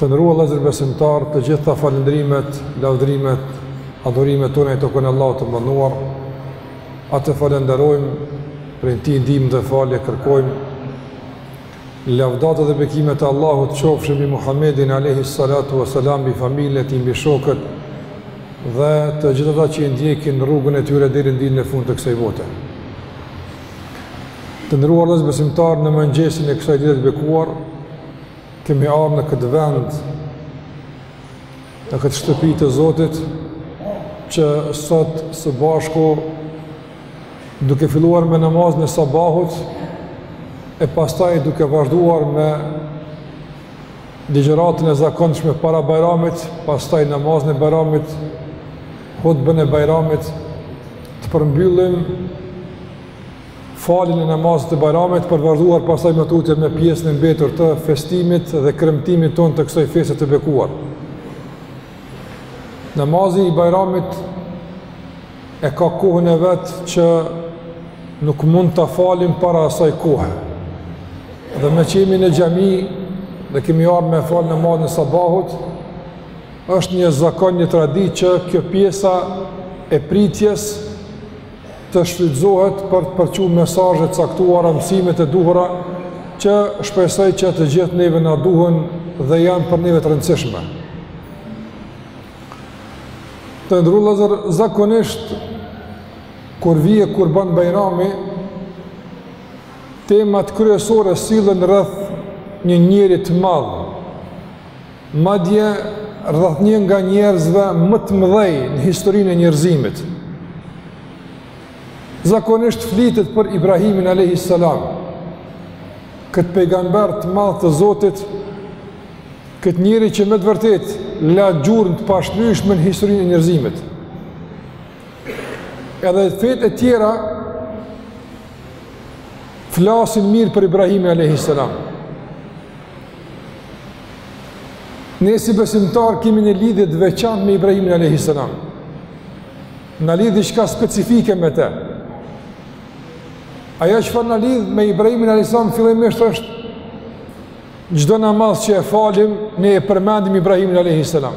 Të nderuar vëllezër besimtarë, të gjitha falënderimet, lavdrimet, adhurimet tona i takojnë Allahut të madhëruar. Atë falënderojmë prej tij ndihmë dhe falje kërkojmë. Lavdatat dhe bekimet e Allahut qofshin mbi Muhamedin alayhi salatu wasalam, mbi familjen e tij, mbi shokët dhe të gjithë ata që ndjekin rrugën e tyre deri në ditën e fundit të kësaj bote. Të nderuar vëllezër besimtarë, në mëngjesin e kësaj dite të bekuar, Kemi ardh në këtë vend, në këtë shtëpi të Zotit, që sot së bashku, duke filluar me namazin e sabahut, e pastaj duke vazhduar me ligjëratën e zakonshme para bajramit, pastaj namazin e bajramit, hutben e bajramit, të përmbyllim faljen e namazit të Bajramit për të vazhduar pastaj më tutje me pjesën e mbetur të festimit dhe kremtimit tonë të kësaj feste të bekuar. Namazi i Bajramit e ka kohën e vet që nuk mund ta falim para asaj kohe. Dhe meqë jemi në xhami dhe kemi ardh me fal namazin e sabahut, është një zakon, një traditë që kjo pjesa e pritjes të shfrytëzohet për të përçuar mesazhe të caktuara, mësime të duhura që shpresoj që të gjithë neve na duhen dhe janë për neve të rëndësishme. Të nderuar vëllezër, zakonisht, kur vjen kurban bajrami, temat kryesore sillen rreth një njeriu të madh, Madje, rreth një nga njerëzve më të mëdhenj në historinë e njerëzimit. Zakonisht flitet për Ibrahimin alayhis salam. Kët pejgamber të madh të Zotit, kët njeri që me të vërtetë la gjurmë të pashlyeshme në historinë e njerëzimit. Edhe fetë e tjera flasin mirë për Ibrahimin alayhis salam. Ne si besimtar kemi një lidhje të veçantë me Ibrahimin alayhis salam. Na lidh diçka specifike me të. Ajo çfarë na lidh me Ibrahimin alayhis salam fillimisht është çdo namaz që e falim, ne e përmendim Ibrahimin alayhis salam.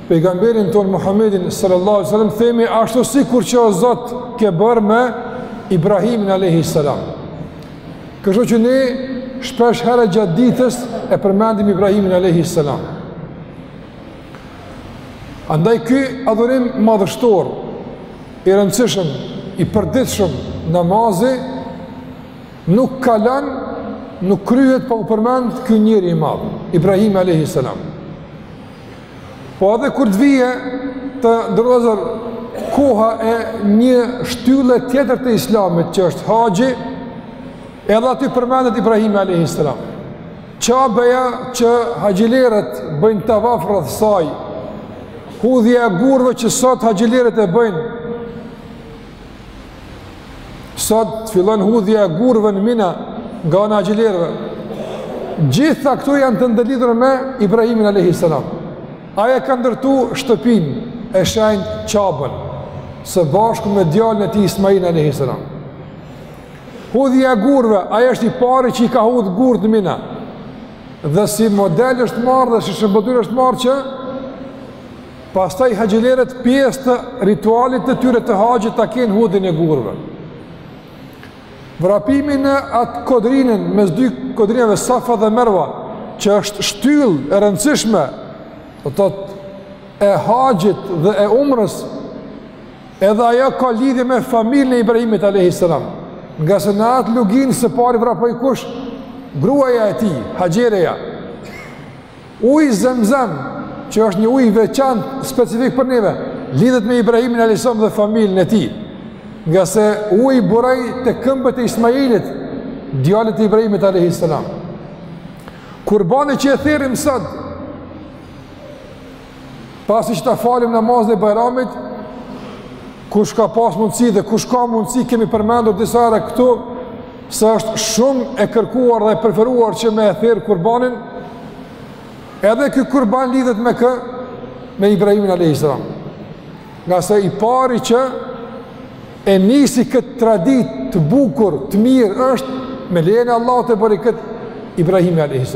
pejgamberin tonë Muhammedin sallallahu alaihi wasallam themi ashtu sikur që o Zot ke bërë me Ibrahimin alaihi salam. Kështu që ne shpesh herë gjatë ditës e përmendim Ibrahimin alaihi salam. Andaj ky adhurim madhështor i rëndësishëm, i përditshëm namazi nuk kalon, nuk kryhet pa u përmend ky njeri i madh, Ibrahim alaihi salam. Po edhe kur të vijë tash koha e një shtylle tjetër të islamit që është haxhi, edhe aty përmendet Ibrahimi a.s. Qabeja që haxhilerët bëjnë tavaf rreth saj, hudhja e gurëve që sot haxhilerët e bëjnë, Sot fillon hudhja e gurëve në Mina nga ana e haxhilerëve. Gjitha këto janë të ndërlidhura me Ibrahimin a.s. Ai e ka ndërtu shtëpinë e shenjtë Qaben, së bashku me djalin e tij Ismailin a.s. Hudhja e gurëve, ai është i pari që i ka hudhë gurët në Mina. Dhe si model është marrë dhe si shëmbëlltyrë është marrë që Pastaj haxhilerët pjesë të ritualit të tyre të haxhit ta kenë hudhjen e gurëve. Vrapimi në atë kodrinën mes dy kodrinave Safa dhe Merva, që është shtyllë e rëndësishme, do të thotë e haxhit dhe e umrës, edhe ajo ka lidhje me familjen e Ibrahimit alayhis salam. Ngase në atë luginë së pari vrapoi kush? Gruaja e tij, Haxhereja. Uji Zemzem, që është një ujë i veçantë specifik për neve, lidhet me Ibrahimin alayhisalam dhe familjen e tij. Ngase uji buroi te këmbët e Ismailit, djalit të Ibrahimit alayhisalam. Kurbani që e therim sot Pasi që ta falim namazin e Bajramit, kush ka pas mundësi dhe kush ka mundësi kemi përmendur disa herë këtu se është shumë e kërkuar dhe e preferuar që me e therr kurbanin. Edhe ky kurban lidhet me kë? Me Ibrahimin alayhis salam. Ngase i pari që e nisi këtë traditë të bukur, të mirë, është me lejën e Allahut e bëri këtë Ibrahimi a.s.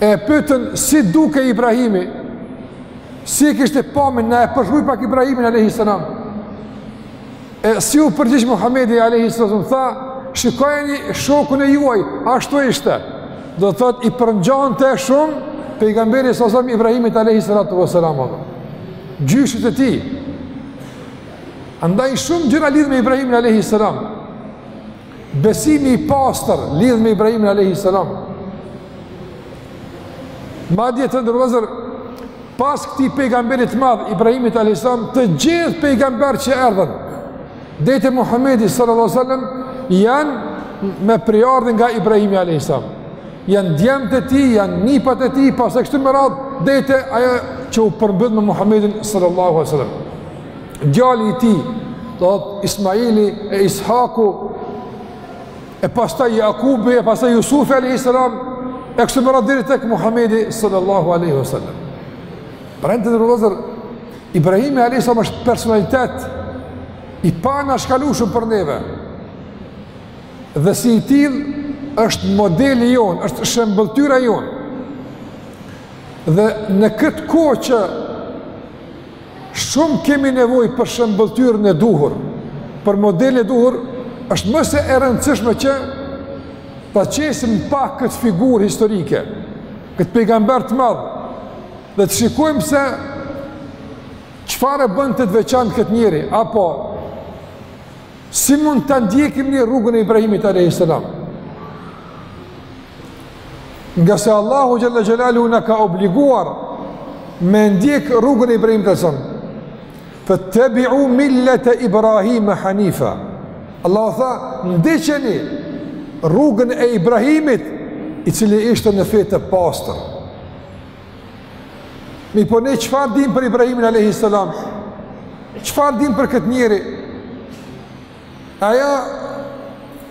E pyetën si dukej Ibrahimi, si e kishte pamjen, na e përshkruaj pak Ibrahimin alayhi salam. E si u përgjigj Muhamedi alayhi salam, tha, shikojeni shokun e juaj, ashtu ishte. Do të thotë i përngjante shumë pejgamberi sa sa Ibrahimit alayhi salatu wasalam. Gjyshit e tij. Andaj shumë gjëra na lidhin me Ibrahimin alayhi salam. Besimi i pastër lidh me Ibrahimin alayhi salam. Madje të nderuar pas këtij pejgamberit të madh Ibrahimit alayhi salam të gjithë pejgamberët që erdhën deri te Muhamedi sallallahu alaihi wasallam janë me prejardhje nga Ibrahimi alayhi salam. Janë djemtë e tij, janë nipat e tij, pastaj kështu me radhë deri te ajo që u përmbyll me Muhamedin sallallahu alaihi wasallam. djali i tij, do të Ismaili e Ishaku e pastaj Jakubi e pastaj Jusufi alayhis salam e kështu me radhë deri tek Muhamedi sallallahu alaihi wasallam. Pra të nderuar Ibrahimi alayhis salam është personalitet i paanashkalueshëm për neve. Dhe si i tillë është modeli jonë, është shëmbëlltyra jonë. Dhe në këtë kohë që Shumë kemi nevojë për shëmbëlltyrën e duhur, për modelin e duhur, është më se e rëndësishme që ta qesim pak këtë figurë historike, këtë pejgamber të madh. Dhe të shikojmë se çfarë e bënte të veçantë këtë njeri apo Si mund ta ndjekim ne rrugën e Ibrahimit a.s. Ngase Allahu xhel-le xhelaluhu na ka obliguar me ndjek rrugën e Ibrahimit a.s. Fettebiu mil-lete Ibrahime hanifa. Allahu tha, ndiqeni rrugën e Ibrahimit i cili ishte në fe të pastër. Mirëpo ne çfarë dimë për Ibrahimin a.s. Çfarë dimë për këtë njeri? Ajo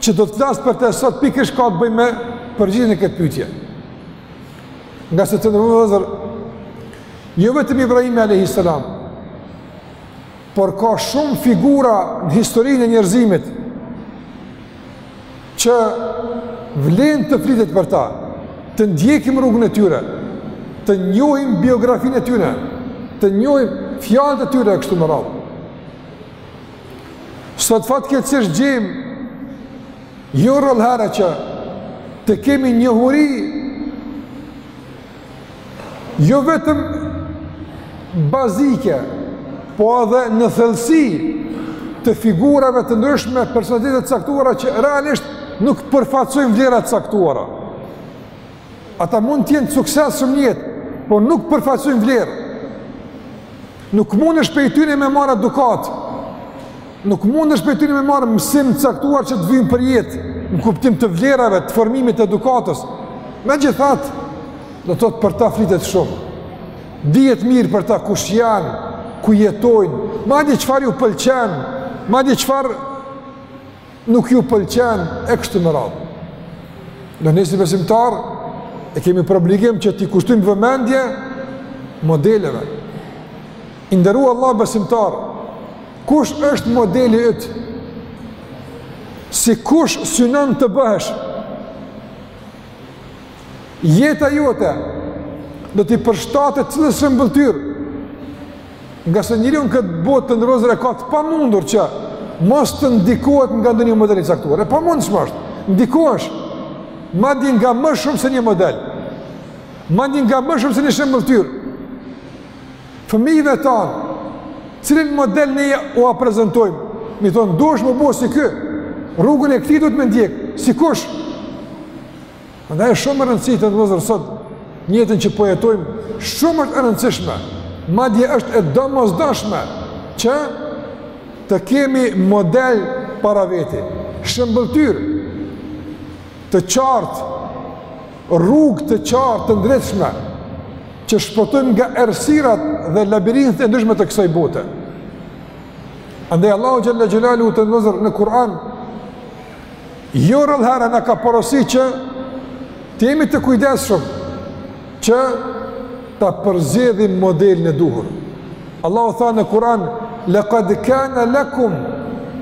që do të flas për të sot pikërisht ka të bëjë me përgjigjen në këtë pyetje. Ngase të nderuar, jo vetëm Ibrahimi a.s. Por ka shumë figura në historinë e njerëzimit që vlen të flitet për ta, të ndjekim rrugën e tyre, të njohim biografinë e tyre, të njohim fjalët e tyre e kështu me radhë. Sot fatkeqësisht gjejmë jo rrallëherë që të kemi njohuri jo vetëm bazike, po edhe në thellësi të figurave të ndryshme personaliteteve të caktuara që realisht nuk përfaqësojnë vlera të caktuara. Ata mund të jenë të suksesshëm në jetë, por nuk përfaqësojnë vlerë. Nuk mundesh prej tyre me marrë edukatë. Nuk mundesh prej tyre me marrë mësim të caktuar që të vyjnë për jetë, në kuptim të vlerave, të formimit të edukatës. Megjithatë, do të thotë për ta flitet shumë. Dihet mirë për ta kush janë, ku jetojnë, madje çfarë ju pëlqen, madje çfarë nuk ju pëlqen, e kështu me radhë. Ne si besimtarë, e kemi për obligim që t'i kushtojmë vëmendje modeleve. I nderu vlla besimtar, Kush është modeli yt? Si kush synon të bëhesh? Jeta jote do t'i përshtatet cilës shëmbëlltyrë. Ngase njeriu në këtë botë të nderuar vëllezër e ka të pamundur që mos të ndikohet nga ndonjë model i caktuar. E pamundshme është. Ndikohesh. Madje nga më shumë se një model. Madje nga më shumë se një shëmbëlltyrë. Fëmijëve tanë, cilin model ne ua prezentojmë, m'i thonë, duhesh m'u bo si ky, rrugën e këtij duhet me ndjekë, si kush. Andaj shumë rëndësi të nderuar vëllezër sot, në jetën që po jetojmë, shumë është e rëndësishme, madje është e domosdoshme që të kemi model para veti, shëmbëlltyrë, të qartë, Rrugë të qartë të ndritshme që shpëtojmë nga errësirat dhe labirintet e ndryshme të kësaj bote. Andaj Allahu xhalla xhelaluhu të nderuar vëllezër në Kur'an. Jo rrallëherë na ka porosit që të jemi të kujdesshëm që ta përzgjedhim modelin e duhur. Allahu tha në Kur'an: "Laqad kana lakum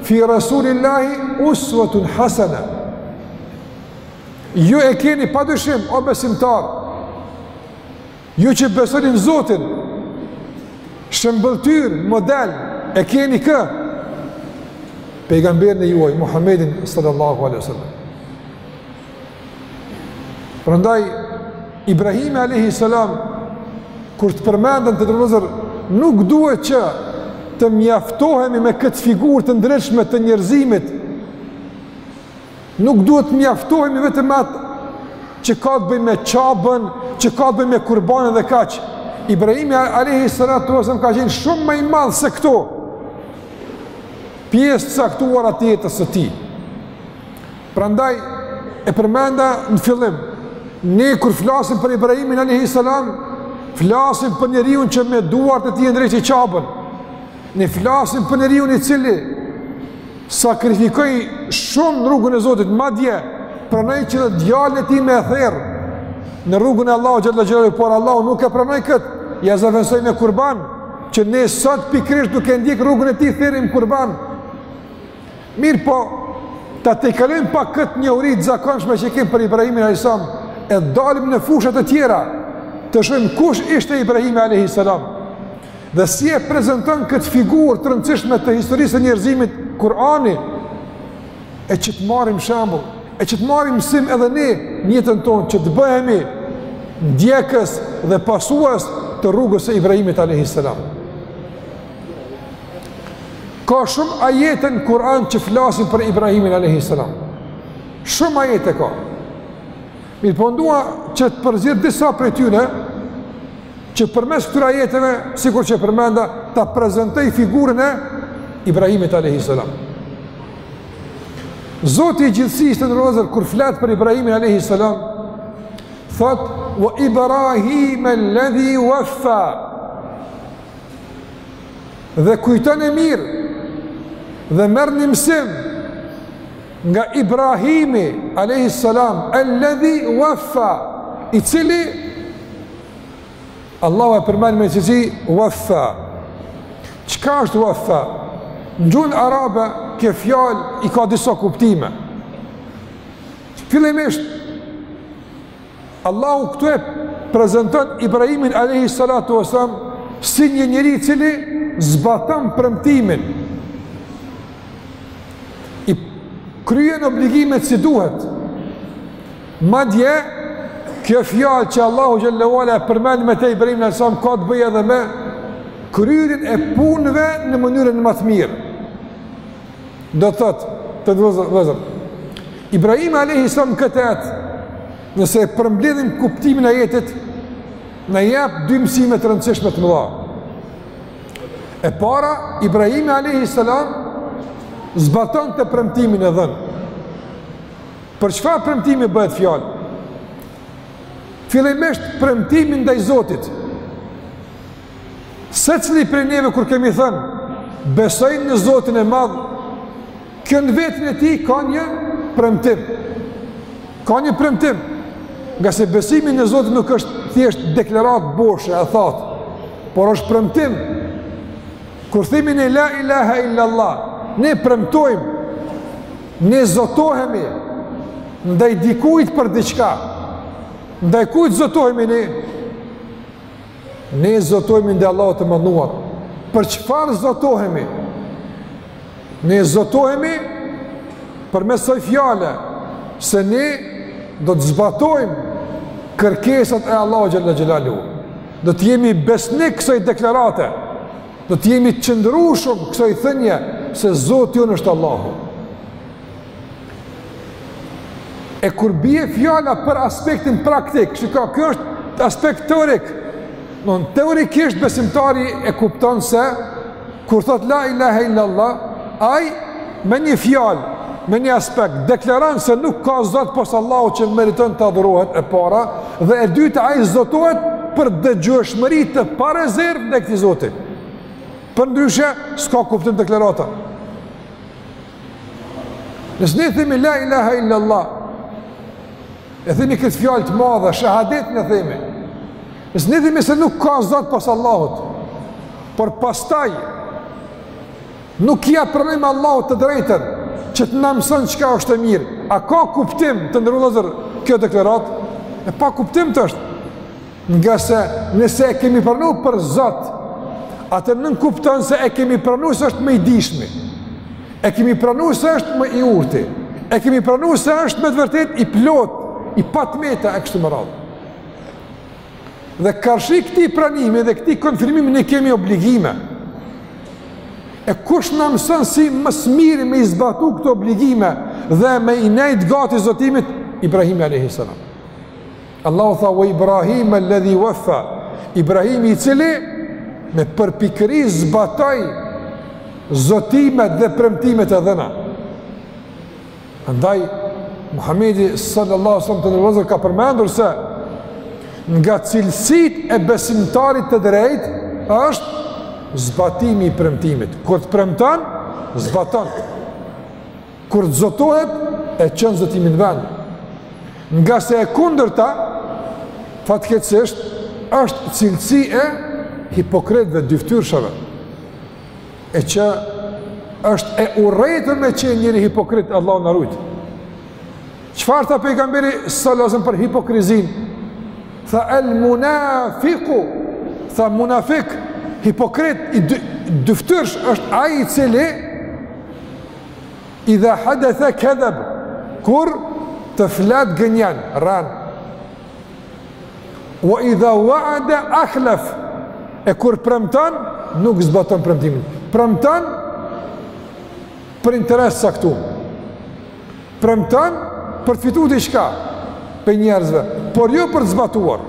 fi rasulillahi uswatun hasana." Ju e keni pa dyshim, o besimtarë, ju që besoni në Zotin, shëmbëlltyrë, model, e keni kë, pejgamberin e juaj, Muhammedin sallallahu alaihi sallam. Prandaj, Ibrahimi alaihi sallam, kur të përmenden të nderuar vëllezër, nuk duhet që të mjaftohemi me këtë figurë të ndritshme të njerëzimit, Nuk duhet të mjaftohemi vetëm me atë që ka të bëjë me Qaben, që ka të bëjë me kurbanin dhe kaq. Ibrahimi alayhi salatu wasallam ka qenë shumë më i madh se këto. Pjesë të caktuara të jetës së tij. Prandaj e përmenda në fillim, ne kur flasim për Ibrahimin alayhi salam, flasim për njeriun që me duart e tij e ndreqi Qaben. Ne flasim për njeriun i cili sakrifikoi shumë në rrugën e Zotit, madje, pranoi që edhe djalin e tij me e therë në rrugën e Allahut azze ve xhel, por Allahu nuk e pranoi këtë, ia zëvendësoi me kurban, që ne sot pikërisht duke ndjek rrugën e tij therim kurban. Mirëpo, ta tejkalojmë pak këtë njohuri të zakonshme që kemë për Ibrahimin a.s. e dalim në fusha të tjera, të shohim kush ishte Ibrahimi a.s. Dhe si e prezenton këtë figurë të rëndësishme të historisë së njerëzimit Kurani, e që të marrim shembull, e që të marrim mësim edhe ne në jetën tonë që të bëhemi ndjekës dhe pasues të rrugës së Ibrahimit a.s. Ka shumë ajete në Kur'an që flasin për Ibrahimin alayhis salam. Shumë ajete ka. Mirëpo dua që të përzgjedh disa prej tyne që përmes këtyre ajeteve, sikur që përmenda, ta prezentoj figurën e Ibrahimit alayhis salam. Zoti i gjithësisë, të nderuar vëllezër, kur flet për Ibrahimin alayhis salam, thot wa Ibrahim alladhi waffa dhe kujtone mirë dhe merr një mësim nga Ibrahimi alayhi salam alladhi waffa i cili Allahu e përmend me cilësi waffa çka është waffa në gjuhën arabe kjo fjalë i ka disa kuptime fillimisht Allahu këtu e prezenton Ibrahimin Alejhi Salatu Wassalam si një njeri i cili zbaton premtimin i kryen obligimet si duhet madje kjo fjalë që Allahu Xhelle we ala e përmend me te Ibrahimin alejhi selam ka të bëjë edhe me kryerjen e punëve në mënyrën më të mirë Do të thotë, të nderuar vëllezër, Ibrahimi a.s. në këtë ajet, nëse e përmbledhim kuptimin e ajetit, na jep dy mësime të rëndësishme të mëdha. E para, Ibrahimi a.s. zbatonte premtimin e dhënë. Për çfarë premtimi bëhet fjalë? Fillimisht premtimi ndaj Zotit. Secili prej neve kur kemi thënë besojmë në Zotin e Madh, kjo në veten e tij ka një premtim. Ka një premtim. Ngase besimi në Zotin nuk është thjesht deklaratë boshe e thatë, por është premtim. Kur themi ne la ilaha illa Allah, ne premtojmë, ne zotohemi ndaj dikujt për diçka. Ndaj kujt zotohemi ne? Ne zotohemi ndaj Allahut të nënuar. Për çfarë zotohemi? Ne zotohemi përmes kësaj fjale, se ne do të zbatojmë kërkesat e Allahut xhel-le xhelaluhu. Do të jemi besnik kësaj deklarate, do të jemi qëndrueshëm kësaj thënje, se Zoti jonë është Allahu. E kur bie fjala për aspektin praktik, çka kjo është aspekt teorik, dmth teorikisht besimtari e kupton se, kur thotë la ilahe illallah, ai me një fjalë, me një aspekt, deklaron se nuk ka zot pos Allahut që meriton të adhurohet e para, dhe e dyta ai zotohet për dëgjueshmëri të parezervë ndaj këtij zotit. Përndryshe, s'ka kuptim deklarata. Nëse ne themi la ilaha illa Allah, e themi këtë fjalë të madhe, shahadetin e themi, nëse ne themi se nuk ka zot pos Allahut, por pastaj, nuk ia pranojmë Allahut të drejtën, që të na mëson çka është e mirë, a ka kuptim të nderuar vëllezër kjo deklaratë? E pakuptimtë është, Ngase nëse e kemi pranu për Zot, atë nënkupton se e kemi pranu se është më i dijshmi, e kemi pranu se është më i urti, e kemi pranu se është me të vërtetë i plotë, i pa të meta e kështu me radhë. Dhe karshi këtij pranimi dhe këtij konfirmimi ne kemi obligime. E kush na mëson si më së miri me i zbatu këto obligime dhe me i nejtë gati zotimit, Ibrahimi a.s. Allahu tha wa Ibrahim alladhi wafa. Ibrahimi i cili me përpikëri zbatoi zotimet dhe premtimet e dhëna. Andaj Muhamedi sallallahu alaihi wasallam të nderuar vëllezër ka përmendur se nga cilësitë e besimtarit të drejtë është zbatimi i premtimit. Kur të premton, zbaton. Kur të zotohet, e çon zotimin në vend. Ngase e kundërta, fatkeqësisht, është cilësi e hipokritëve, dyftyrshave. E që është e urrejtur me qenë njeri hipokrit, Allahu na rujtë. Çfarë tha pejgamberi s.a.v.s. për hipokrizinë? Tha el munafiku, tha munafik, hipokrit, dyftyrsh është ai i cili, Idha hadethe kedheb, kur të flet gënjen, rren. Wa idha waade ahlef, e kur premton, nuk zbaton premtimin. Premton, për interes të caktu. Premton, për të fitu diçka prej njerëzve, por jo për të zbatuar.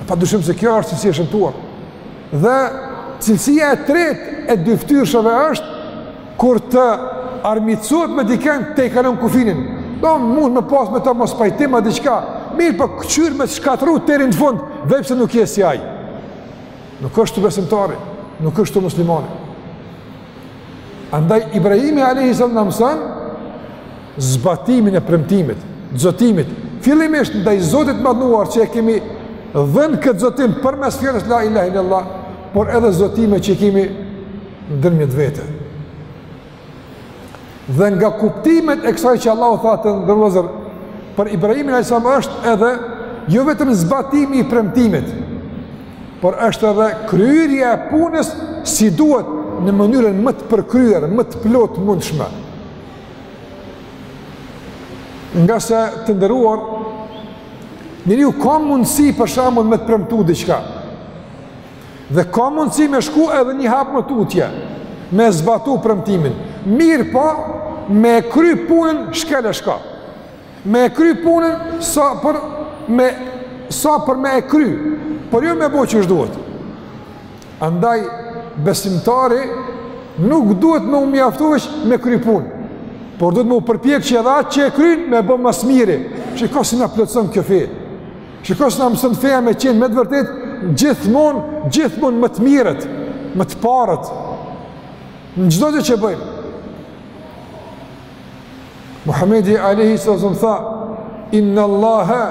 E padyshim se kjo është cilësi e shëmtuar. Dhe cilësia e tretë e dyftyrshave është kur të armiqohet me dikën tej kalon kufinin. Do mund me pas me ta mospajtim a diçka, mirëpo po këqyr me të shkatrru deri n'fund, veç pse nuk je si ai. Nuk është te besimtari, nuk është te muslimani. Andaj Ibrahimi alejhi selam na mëson zbatimin e premtimit, zotimit. Fillimisht ndaj Zotit madhëruar që e kemi dhënë këtë zotim përmes fjalës la ilaha illallah, por edhe zotime që i kemi ndërmjet vete. Dhe nga kuptimet e kësaj që Allahu tha të nderuar për Ibrahimin alejhi selam është edhe jo vetëm zbatimi i premtimit, por është edhe kryerja e punës si duhet në mënyrën më të përkryer, më të plotë mundshme. Ngase të nderuar, njeriu ka mundësi për shembull me të premtu diçka, dhe ka mundësi me shku edhe një hap më tutje, me e zbatu premtimin, mirëpo, me e kry punën shkel e shko. Me e kry punën sa për me sa për me e kry, por jo me e bo qysh duhet. Andaj, besimtari nuk duhet me u mjaftu veç me kry punë, por duhet me u përpjek që edhe atë që e kryn me e bo ma s'miri, shiko si na plotëson kjo fe, shiko si na mëson feja me qenë me të vërtetë, gjithmonë, gjithmonë më të mirët, më të parët, në çdo gjë që bëjmë. Muhamedi alejhi selam tha inna allaha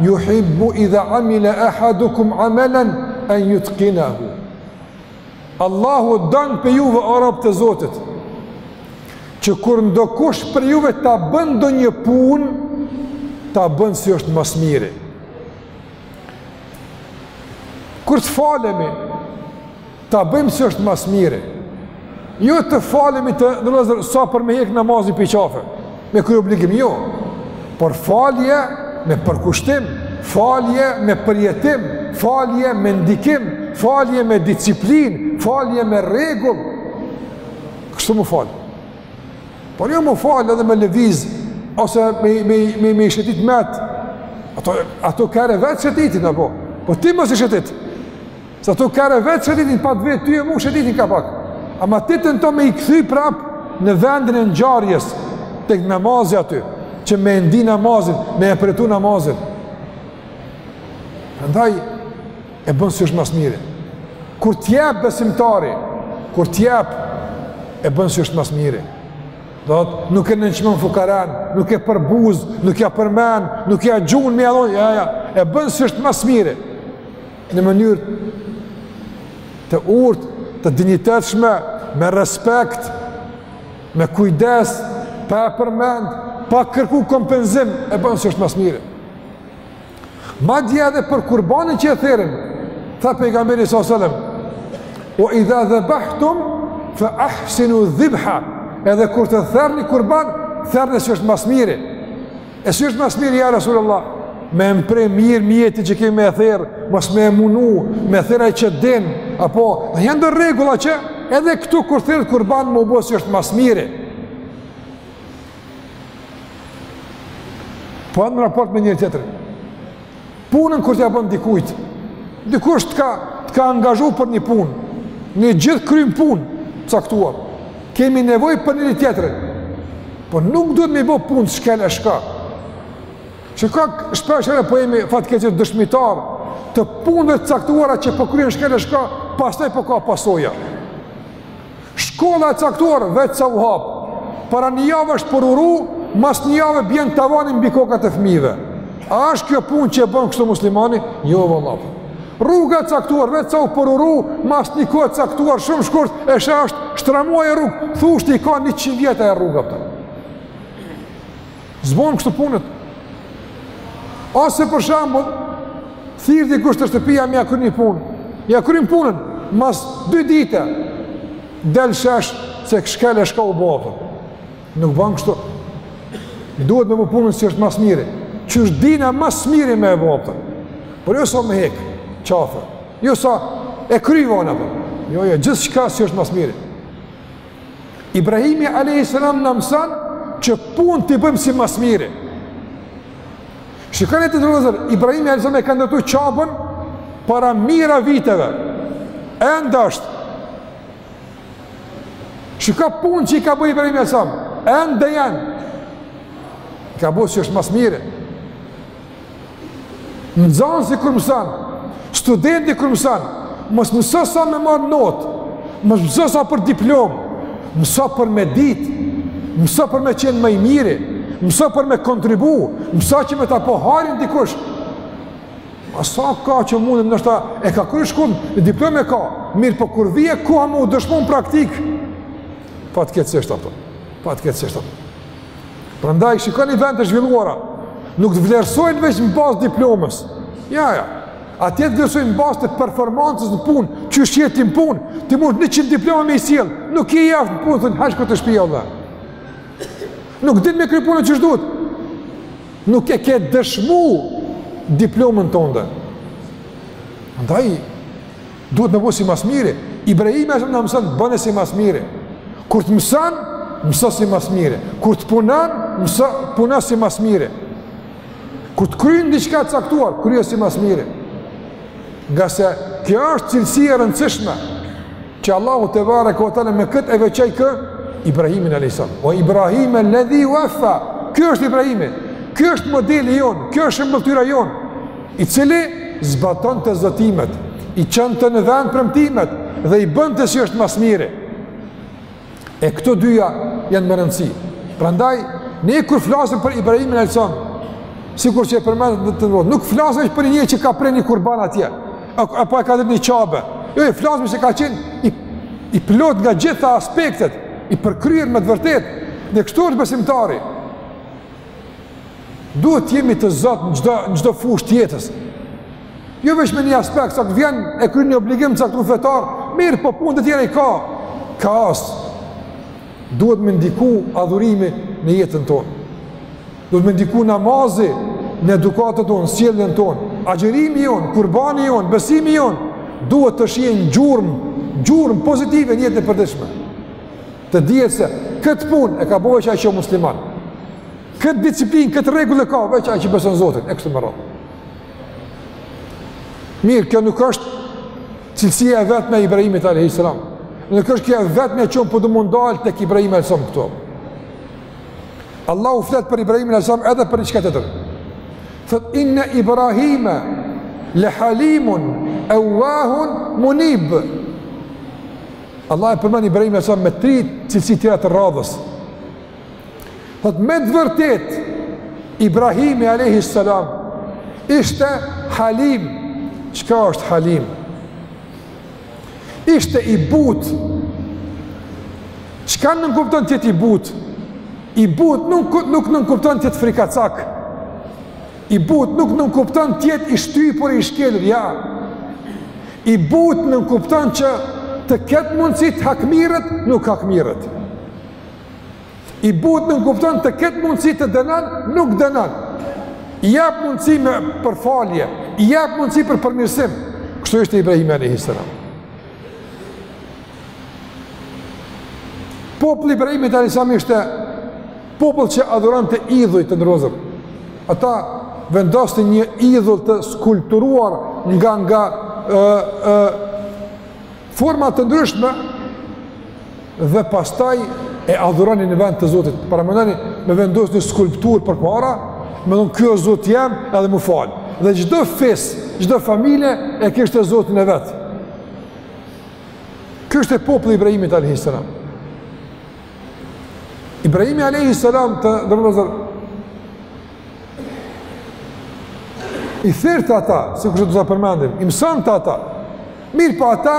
yuhibbu idha amila ahadukum amalan an yutqinahu Allahu don prej juve o robë të Zotit që kur ndokush prej juve ta bën ndonjë punë ta bën si është ma s'miri kur të falemi Ta bëjmë si është ma s'miri. Jo të falemi të nderuar sa për me hek namazin prej qafe. Me kry obligim, jo. Por falje me përkushtim, falje me përjetim, falje me ndikim, falje me disiplinë, falje me rregull. Kështu më falë. Por jo m'u fal edhe me lëviz, ose me, me, me, me i shetit mendtë. Ato, ato ka herë vetë shetitin, a po. Po ti mos i shetit. Se ato kërë vetë shetitin, pak vetë ty e mu shetitin ka pak. Ama ti tento me i kthy prap në vendin e ngjarjes, tek namazi aty, që me e ndi namazin, me e përjetu namazin. Prandaj, e bën si është ma s'miri. Kur t'jep besimtari, kur t'jep, e bën si është ma s'miri. Do të nuk e nënçmon fukaran, nuk e përbuz, nuk ia përmend, nuk ia gjun me allo, ja ja, e bën si është ma s'miri. në mënyrë të urtë, të dinjitetshme, me respekt, me kujdes, pa e përmend, pa kërku kompenzim, e bën si është ma s'miri. Madje edhe për kurbanin që e therim, tha pejgamberi s.a.s. Ue idha dhebahtum, fe ahsinu dhibha, edhe kur të therni kurban, therni si është ma s'miri. E si është ma s'miri, ja Resulallah, me e mpre mirë mjetin që kemi me e therë, mos me e munu, me e therë ai që din, apo, e janë do rregulla që, edhe këtu kur therret kurban me u bo si është ma s'miri. Po në raport me njëri-tjetrin. Punën kur t'ia bën dikujt, dikush t'ka t'ka angazhu për një punë, na gjithë krym punë t'caktuar, kemi nevojë për njëri-tjetrin, po nuk duhet me i bo punë shkel e shka, çka shpeshherë po jemi fatkeqësisht dëshmitarë të punëve t'caktuara që po kryhen shkel e shka, pastaj po ka pasoja. Shkolla e caktuar veç sa u hap, para një jave është përuru, mas një jave bjen tavani mbi kokat e fmive. A është kjo punë që e bon kështu muslimani? Jo, vallahi. Rruga e caktuar veç sa u përuru, mas një kohe t'caktuar shumë shkurt, e sheh është shtremu ajo rrugë, thush ti i ka njëqind vjet ajo rrugë. Për. S'bohen kështu punët. Ose për shembull, t'thirr dikush te shtëpia me ja kry një punë. Ja kryn punën, mas dy dite, del n'shesh se shkel e shka u bo. Nuk ban kështu. Duhet me bo punën si është ma s'miri. Qysh din ma s'miri me e bo. Por jo sa me hek qafe. Jo sa e kryva unë, jo, jo, gjithçka si është ma s'miri. Ibrahimi alayhis salam na mëson që punët t'i bëjmë si ma s'miri. Shikoni të dashur vllezër, Ibrahimi alayhis salam e ka ndërtu Qaben para mijëra viteve. Ende është. Shiko punë që i ka bë Ibrahimi alayhis salam. Ende janë. I ka bo si është ma s'miri. Nxënësi kur mëson, studenti kur mëson, mos mëso sa me marr notë, mos mëso sa për diplomë, mëso për me dit, mëso për me qenë më i miri, mëso për me kontribu, mëso që me ta pa hairin dikush. A sa ka që mundet ndoshta e ka kry shkollën, e diplomën e ka, mirëpo kur vjen koha me u dëshmu n'praktikë, pa që ky s'është ato, pa që ky s'është ato. Prandaj shikoni vendet e zhvilluara, nuk të vlerësojnë veç në bazë diplomës. Jo, jo. Atje të vlerësojnë në bazë të performancës në punë, qysh je ti në punë, ti mund 100 diploma me i sjellë, nuk je i aftë në punë, thonë, hajt shko te shpia, he. Nuk din me kry punën qysh duhet. Nuk e ke dëshmu diplomën tënde. Prandaj, Duhet me bo si ma së miri. Ibrahimi a.s. na mëson, bëne si ma së miri. Kur të mëson, mëso si ma së miri. Kur të punon, mëso puno si ma së miri. Kur të kryn një diçka të caktuar, kryje si ma së miri. Ngase kjo është cilësi e rëndësishme, që Allahu tebareke ue teala me këtë e veçoi kë, Ibrahimin a.s. Ue Ibrahime ledhi uefa, ky është Ibrahimi, ky është modeli jonë, kjo është shëmbëlltyra jonë. i cili zbatonte zotimet, i çonte në vend premtimet dhe i bënte si është ma së miri. E këto dyja janë me rëndësi. Prandaj, ne kur flasim për Ibrahimin a.s., sikur që e përmendet në të nërot, nuk flasim për një që ka pre një kurban atje, apo e ka ndreq një Qabe, jo, e flasim që ka qenë i, i plot nga të gjitha aspektet, i përkryer me të vërtetë, dhe kështu është besimtari, Duhet të jemi të zotë në çdo në çdo fushë të jetës. Jo veç në një aspekt, të caktum, vjen e kryen një obligim të caktuar fetar, mirëpo punët e tjera i ka kaos. Duhet me ndiku adhurimi në jetën tonë. Duhet me ndiku namazi në edukatën tonë, sjelljen tonë, agjërimi jonë, kurbani jonë, besimi jonë, duhet të shihen gjurmë, gjurmë pozitive në jetën e përditshme. Të dihet se këtë punë e ka bo veç ai që u musliman. Këtë disiplinë, këtë rregull e ka veç ai që beson Zotin, e kështu me radhë. Mirë, kjo nuk është cilësia e vetme e Ibrahimit a.s. Nuk është kjo e vetmja që unë po du me u ndal tek Ibrahim a.s. këto. Allahu flet për Ibrahimin a.s. edhe për diçka tjetër. Thotë, inne Ibrahime le halimun euahun munib. Allahu e përmend Ibrahimin a.s. me tri cilësi tjera të radhës. Thotë me të vërtetë Ibrahimi alayhi salam ishte Halim. Çka është Halim? Ishte i butë. Çka nënkupton të jetë i butë? I butë nuk nënkupton të jetë frikacak. I butë nuk nënkupton të jetë i shtypur e i shkelur, jo. I butë nënkupton që të ketë mundësi të hakmirret, nuk hakmirret. I butë nënkupton të ketë mundësi të dënon, nuk dënon. I jep mundësi për falje, i jep mundësi për përmirësim. Kështu ishte Ibrahimi alayhis salam. Populli i Ibrahimit alayhis salam ishte Popull që adhuronte idhuj, të nderuar. Ata vendosnin një idhull të skulpturuar nga nga ë ë forma të ndryshme dhe pastaj e adhuronin në vend të Zotit. Paramendoni me vendos një skulpturë përpara, me thon ky është Zoti jem, edhe më fal. Dhe çdo fis, çdo familje e kishte Zotin e vet. Ky është populli i Ibrahimit alayhis salam. Ibrahimi alayhi salam të nderuar vëllezër i thirrte ata, sikurse do ta përmendim, i mësonte ata, mirëpo ata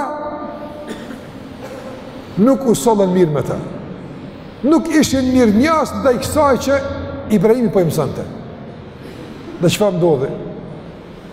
nuk u sollën mirë me të. Nuk ishin mirënjohës ndaj kësaj që Ibrahimi po i mësonte. Dhe çfarë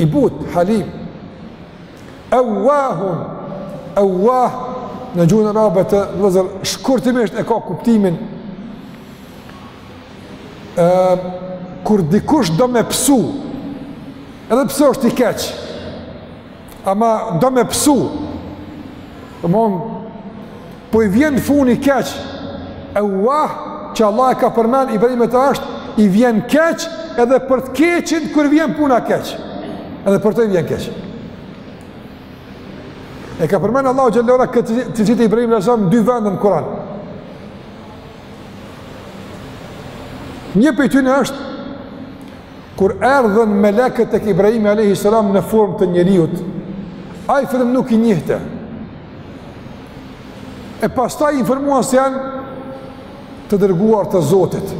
i butë, halim, euahun, euah, në gjuhën arabe vëllezër, shkurtimisht e ka kuptimin, e, kur dikush do me pësu, edhe pse është i keq, ama do me pësu, domethon, Po i vjen funi i keq. Ewah që Allah e ka përmend Ibrahimit është i vjen keq edhe për të keqin kur i vjen puna keq. Edhe për të i vjen keq. E ka përmend Allahu xhel-le ue ala këtë cilësi te Ibrahimi alayhi salam në dy vende në Kur'an. Një prej tyne është kur erdhën meleket tek Ibrahimi alayhi salam në formë të njeriut. Ai fillim nuk i njihte. E pastaj e informuan se janë të dërguar të Zotit.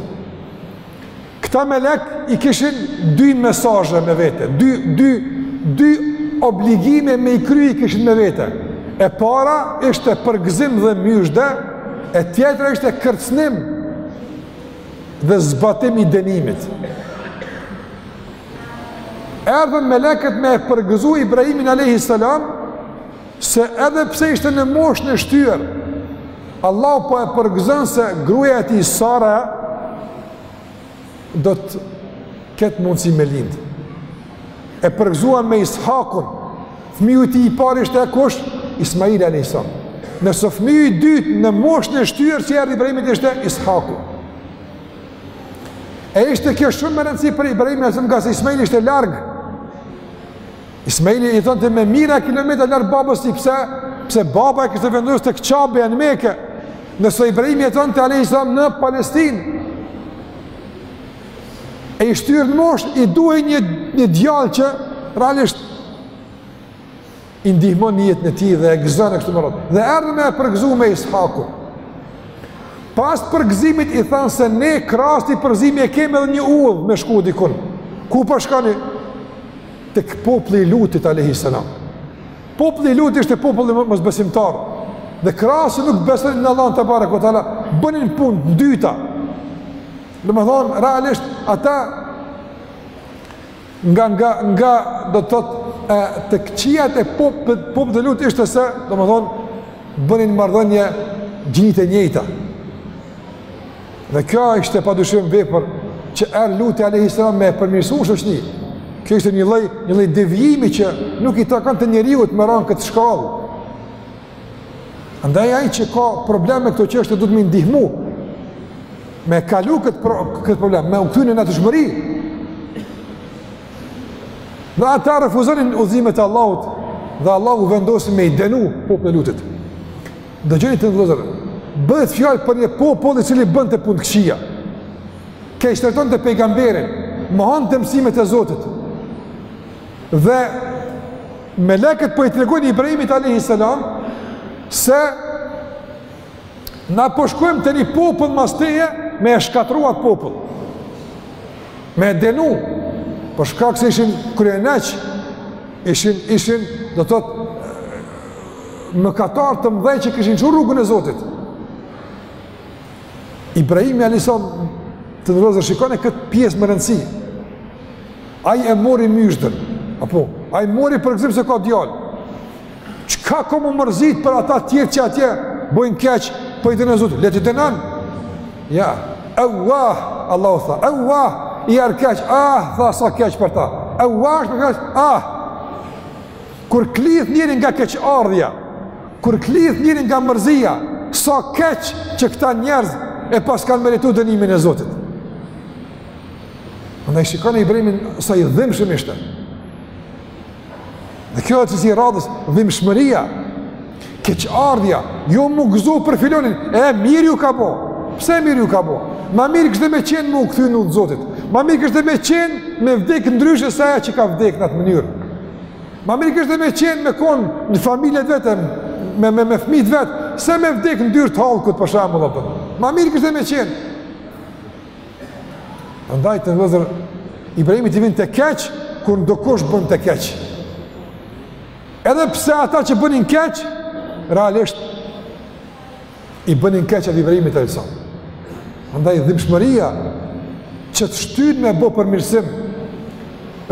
Këta melek i kishin dy mesazhe me vete, dy, dy, dy obligime me i kry i kishin me vete. E para ishte përgëzim dhe myzhde, e tjetra ishte kërcnim dhe zbatim i dënimit. Erdhën meleket me e përgëzu Ibrahimin a.s. Se edhe pse ishte në moshën e shtyrë, Allahu po e përgëzon se gruaja e tij Sara do të ketë mundësi me lind. E përgëzuan me Ishakun. Fëmiu i tij i parë ishte kush? Ismaili alejhi selam. Ndërsa fëmiu i dytë në moshën e shtyrë që i erdhi Ibrahimit ishte Ishaku. E ishte kjo shumë me rëndësi për Ibrahimin, alejhi selam, ngase Ismaili ishte larg, Ismaili jetonte me mijëra kilometra larg babës tij, pse? Pse baba e kishte vendosë te Qabeja në Mekë, ndërsa Ibrahimi jetonte alejhi selam në Palestinë. E i shtyrë në moshë, i duhej një, një djalë që realisht i ndihmon në jetën e tij dhe e gëzon e kështu me radhë. Dhe erdhën me e përgëzu me Ishakun. Pas përgëzimit i thanë se ne krahas këtij përgëzimi e kemi edhe një udhë me shku dikun. Ku po shkoni? Po tek populli i Lutit alejhi selam. Populli i Lutit ishte popull mosbesimtar dhe krahas se nuk besonin në Allahun tebareke ve teala, bënin punë të ndyta. Domethënë, realisht, ata nga, nga, nga do të thotë, e, të këqijat e popullit, popullit të Lutit ishte se, domethënë, bënin marrëdhënie gjinitë e njëjta. Dhe kjo ishte pa dyshim vepër që erdh Luti alejhi selam me e përmirësu në shoqni. Kjo ishte një lloj, një lloj devijimi që nuk i takonte njeriut me ra në këtë shkallë. Andaj ai që ka probleme në këto çështje duhet me i ndihmu, me kalu këtë, pro, këtë problem, me u kthy në natyrshmëri. Dhe ata refuzonin udhëzimet e Allahut dhe Allahu vendosi me i dënu popullin e Lutit. Dëgjoni të nderuar vëllezër, bëhet fjalë për një popull i cili bënte punë të këqija. Keqtrajtonte pejgamberin, mohonte mësimet e Zotit. Dhe melekët po i tregojnë Ibrahimit alejhi selam se na po shkojmë te një popull mas teje me e shkatrru at popull. Me e dënu, për shkak se ishin kryeneq, ishin ishin do të thotë mëkatarë të mëdhenj që kishin lshu rrugën e Zotit. Ibrahimi alejhi selam, të nderuar vëllezër, shikone këtë pjesë me rëndësi. Ai e mori myzhden. Apo, ai mori përgëzim se ka djalë. Çka ka me u mërzit për ata të tjerë që atje bojnë keq po i dënon Zoti? Le t'i dënon. Jo, evvah, Allahu tha, evvah, i erdh keq, ah, tha sa keq për ta. Evvah është keq, ah, Kur klith njeri nga keqardhja, kur klith njeri nga mërzia, sa keq që këta njerëz e paskan meritu dënimin e Zotit. A e shikoni Ibrahimin sa i dhimbshëm ishte. Dhe kjo është cilësi e radhës, dhimbshmëria, Keqardhja, jo me u gëzu për filonin, e mirë ju ka bo. Pse mirë ju ka bo? Ma mirë kishte me qenë me u kthy në udhë të Zotit. Ma mirë kishte me qenë me vdekë ndryshe se ajo që ka vdekë në atë mënyrë. Ma mirë kishte me qenë me konë në familje të vet, me, me, me fmit e vet, se me vdek në dyer të hallkut për shembull a po. Ma mirë kishte me qenë. Andaj të nderuar vëllezër, Ibrahimit i vinte keq, kur ndokush bënte keq. Edhe pse ata që bënin keq, realisht i bënin keq edhe Ibrahimit alejhi selam. Prandaj dhimshmëria që të shtyn me bo përmirësim,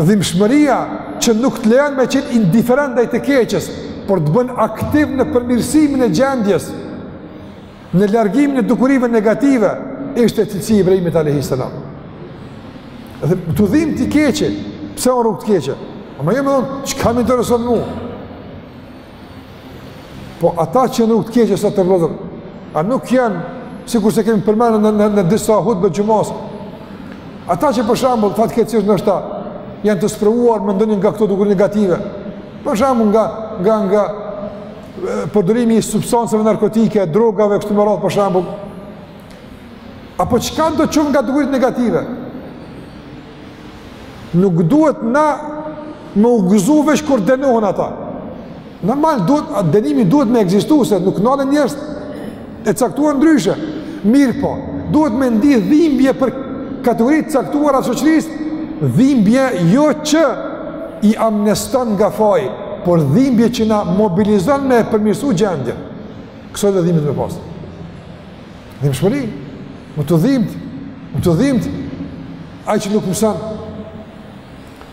dhimshmëria që nuk të lejon me qenë indiferent ndaj të keqes, por të bën aktiv në përmirësimin e gjendjes, Në largimin e dukurive negative ishte cilësi e Ibrahimit alejhi selam. Me t'u dhimt i keqi, pse o n'rrugë të keqe? Ama jo me thon, çka më intereson mua? Po ata që n'rrugë të keqe sot, të nderuar vëllezër, a nuk janë, sikurse kemi përmend në, në, në disa hutbe të xhumasë, ata që për shembull, fatkeqësisht ndoshta janë të sprovuar me ndonjë nga këto dukuri negative, për shembull nga, nga, nga, përdorimi i substancave narkotike, drogave, kështu me radhë për shembull, apo çkado që çon nga dukuritë negative? Nuk duhet na me u gëzu veç kur dënohen ata. Normal, duhet, dënimi duhet me ekzistu, se nuk nalen njerëzit E caktuar ndryshe. Mirëpo, duhet me ndi dhimbje për kategori të caktuara të shoqërisë, dhimbje jo që i amneston nga faji, por dhimbje që na mobilizon me e përmirësu gjendjen. Këso dhimbje duhet me pasë. Dhimbshmëri, me t'u dhimt, me t'u dhimt, ai që nuk mëson,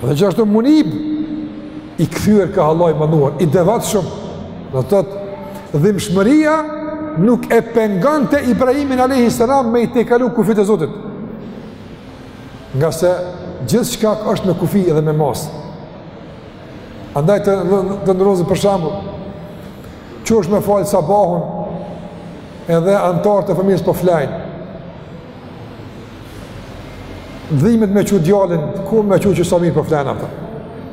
Dhe gjithashtu munib, i kthyer ka Allahu, i penduar, i devotshëm, do të thotë, dhimbshmëria nuk e pengonte Ibrahimin a.s. me i tejkalu kufijtë e Zotit. Ngase gjithçka është me kufi edhe me masë. Andaj të, të nderuar vëllezër për shembull, çohesh me falë sabahun, edhe anëtarët e familjes po flejnë, Dhimet me çu djalin, ku me çu që sa mirë po flen ato?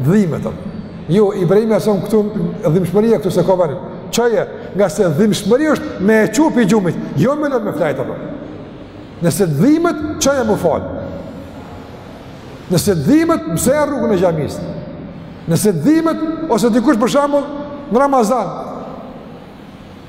Dhimet, ato. Jo, Ibrahimi alayhis salam këtu, dhimshmëria këtu s'e ka venin. Çoje, ngase dhimshmëria është me e çu prej gjumit, jo me lën me flejtë ato. Nëse dhimet, çoje me u fal. Nëse dhimet, mësoje rrugën e xhamisë. Nëse dhimet, ose dikush për shambull, në Ramazan,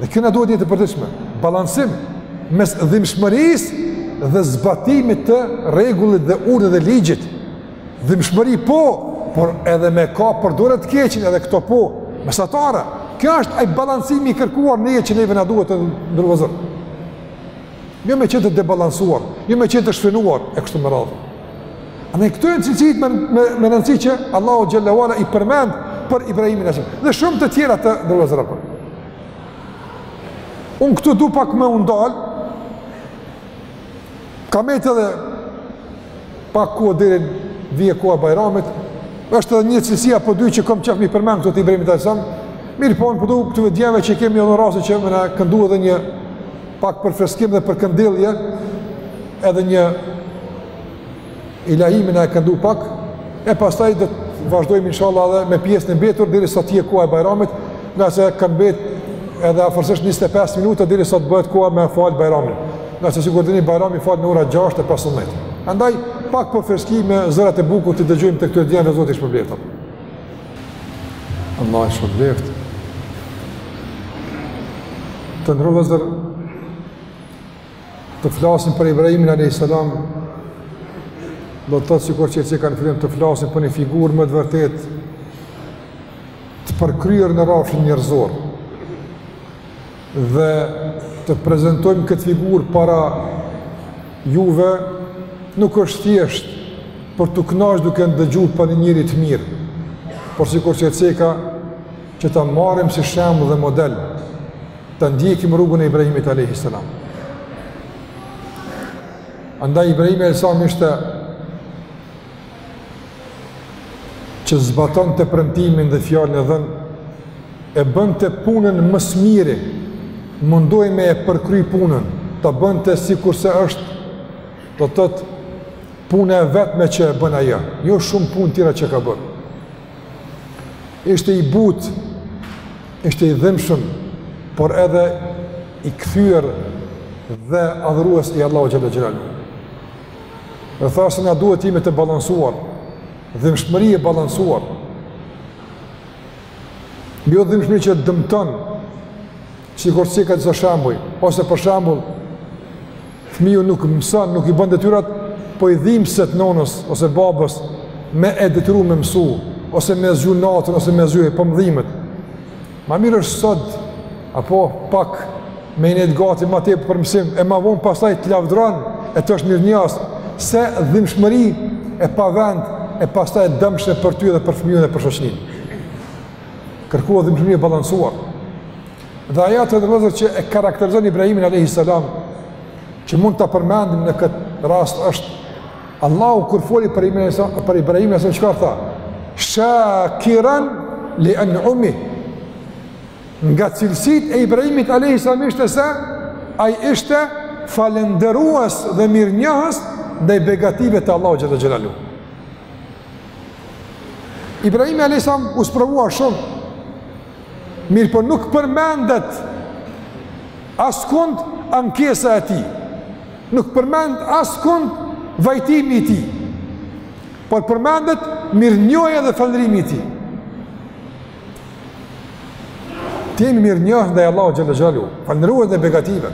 Dhe kjo na duhet n'jetë të përditshme, balancim mes dhimbshmërisë dhe zbatimit të rregullit dhe urdhrave dhe ligjit. Dhimbshmëri po, por edhe me kap për dore të keqin edhe këto po, mesatare. Kjo është ai balancimi i kërkuar në jetë që neve na duhet, të nderuar vëllezër. Jo me qenë të debalansuar, jo me qenë të shfrenuar e kështu me radhë. Andaj këto janë cilësitë me me, me rëndësi që Allahu xhelle ue ala i përmend për Ibrahimin alayhis salam. Dhe shumë të tjera, të nderuar vëllezër. Unë këtu du pak me u ndal. Ka mbet edhe pak kohë deri vjen koha e Bajramit, është edhe një cilësi apo dy që kom qef me i përmend këtu te Ibrahimi alayhis salam, mirëpo në përdu po këtu djemve që kemi edhe një rast që me na këndu edhe një pak për freskim dhe për këndellje, edhe një ilahi me na e këndu pak, e pastaj do të vazhdojmë inshallah edhe me pjesën e mbetur derisa të jetë koha e Bajramit, ngase ka mbet edhe afërsisht 25 minuta derisa të bëhet koha me fal Bajramin. Ngase sikur dini Bajrami falet në ora 6 e 15. Andaj pak për freskim me zërat e bukur t'i dëgjojmë këta djem dhe Zoti i shpërbleftë. Allahu i shpërbleftë. Të nderuar vëllezër, Të flasim për Ibrahimin alayhis salam do të thotë sikur që e ceka në fillim të flasim për një figurë me të vërtetë të përkryer në rrafshin njerëzor. Dhe të prezantojmë këtë figurë para juve nuk është thjesht për t'u kënaq duke ndëgju për një njeri të mirë, por sikur që e ceka që ta marrim si shembull dhe model. ta ndjekim rrugën e Ibrahimit alayhi salam. Andaj Ibrahimi alayhi salam ishte që zbatonte premtimin dhe fjalën e dhënë e bënte punën më së miri mundohej me e përkry punën ta bënte sikurse është do të thotë puna e vetme që e bën ajo, jo shumë punë tjera që ka bë. Ishte i butë Ishte i dhimbshëm, por edhe i kthyer dhe adhurues i Allahu xhelle xhelaluhu. Dhe thashë se na duhet t'jemi të balancuar, dhimbshmëri e balancuar. Jo dhimbshmëri që dëmton, sikur ceka disa shembuj, ose për shembull Fëmija nuk mëson, nuk i bën detyrat, po i dhimbset nonës ose babës me e detyru me mësu, ose me zgju natën ose me zgju, e po më dhimet. Ma mirë është sot apo pak me inat gati ma tepër për mësim e ma vonë pastaj të lavdron e të është mirënjohës se dhimbshmëri e pavend e pastaj e dëmshme për ty dhe për fëmijën e për shoqërinë. Kërkohet dhimbshmëri e balancuar. Dhe ajo e tretë që e karakterizon Ibrahimin a.s. që mund ta përmendim në këtë rast është Allahu kur foli për Ibrahimin a.s. çka tha? Shakiran li enumihi nga cilësitë e Ibrahimit a.s. ishte se ai ishte falënderues dhe mirënjohës ndaj begative të Allahut xhele xhelaluhu. Ibrahimi a.s. u sprovua shumë Mirëpo nuk përmendet askund ankesa e tij, nuk përmendet askund vajtimi i tij, por përmendet mirënjohja dhe falënderimi i tij. T'i jemi mirënjohës ndaj Allahut xhele xhelaluhu, falënderues ndaj begative.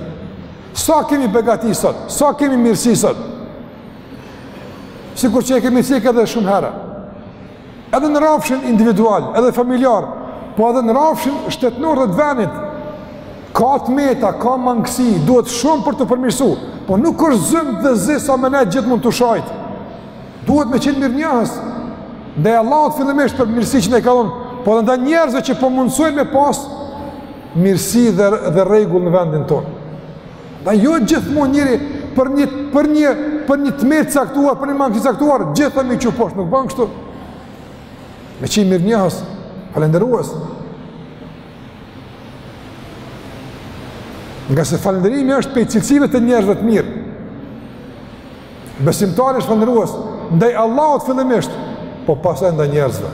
Sa kemi begati sot, sa kemi mirësi sot, sikur që e kemi cekë edhe shumë herë. edhe në rrafshin individual, edhe familjar, po edhe në rrafshin shtetëror dhe të venit, ka të meta, ka mangësi, duhet shumë për t'u përmirësu, po nuk është zym dhe zi sa me nejt gjithmonë tu shajtë. Duhet me qenë mirënjohës ndaj Allahut fillimisht për mirësi që na ka dhënë, po edhe ndaj njerëzve që po mundësojnë me pas mirësi dhe, dhe rregull në vendin tonë. Dhe jo gjithmonë njeri për një për një për një tmerr të caktuar, për një mangësi të caktuar, gjithçka me çu poshtë, nuk bën kështu. Me qenë mirënjohës, falënderues. Ngase falënderimi është prej cilësive të njerëzve të mirë. Besimtari është falënderues ndaj Allahut fillimisht, po pastaj ndaj njerëzve.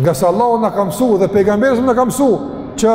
Ngase Allahu na ka mësuar dhe pejgamberi na ka mësuar që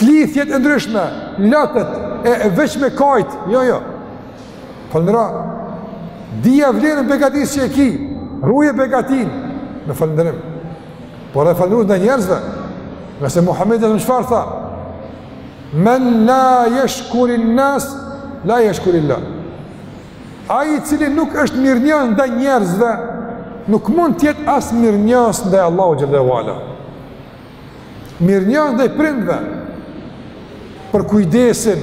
Klithjet e ndryshme, lotët, e, e veç me kajt, jo, jo. Falëndero, dija vlerën begatisë që e ki, ruje begatinë me falënderim. Por edhe falënderues ndaj njerëzve, ngase Muhammedi a.s. çfarë tha, men la jeshkurin-nas, la jeshkurillah. Ai i cili nuk është mirënjohës ndaj njerëzve, nuk mund të jetë as mirënjohës ndaj Allahut xhele ve ala. Mirënjohje ndaj prindve për kujdesin,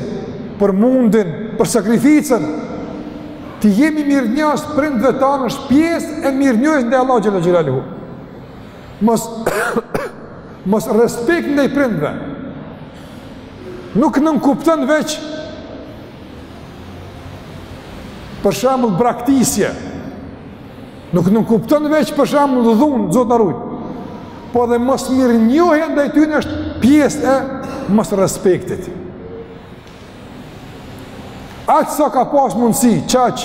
për mundin, për sakrificën. T'i jemi mirënjohës prindve tanë është pjesë e mirënjohjes ndaj Allahut xhele xhelaluhu. Mos mosrespekt ndaj prindve. Nuk nënkupton veç për shembull braktisje. Nuk nënkupton veç për shembull dhunë, Zot na ruaj. Po edhe mosmirënjohja ndaj tyre është pjesë e mosrespektit. Aq sa ka pas mundësi, çaq,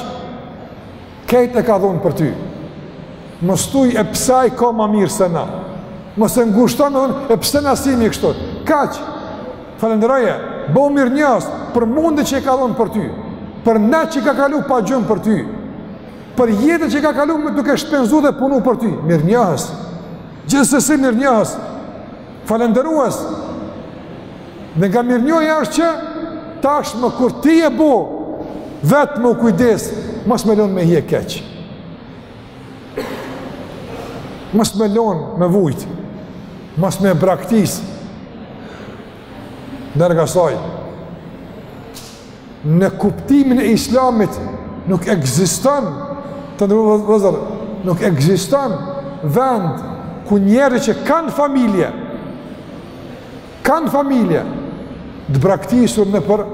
kejt e ka dhonë për ty. Mos thuj e pse aj ka ma mirë se na. Mos e ngushto me thonë, e pse na s'jemi kështu. Kaq, falënderoje, bohu mirënjohës për mundin që e ka dhonë për ty. Për net që i ka kalu pa gjumë për ty. Për jetën që ka kalu me duke shpenzu dhe punu për ty, mirënjohës, gjithsesi mirënjohës, falënderues, dhe nga mirënjohja është që, tashmë kur ti je bo, vetë me u kujdes, mos me lonë me hjek keq. Mos me lonë me vujt, mos me braktis, nërga sajë. në kuptimin e islamit nuk ekziston të nderuar vëllezër, nuk ekziston vend ku njerëzit që kanë familje, kanë familje, të braktisur nëpër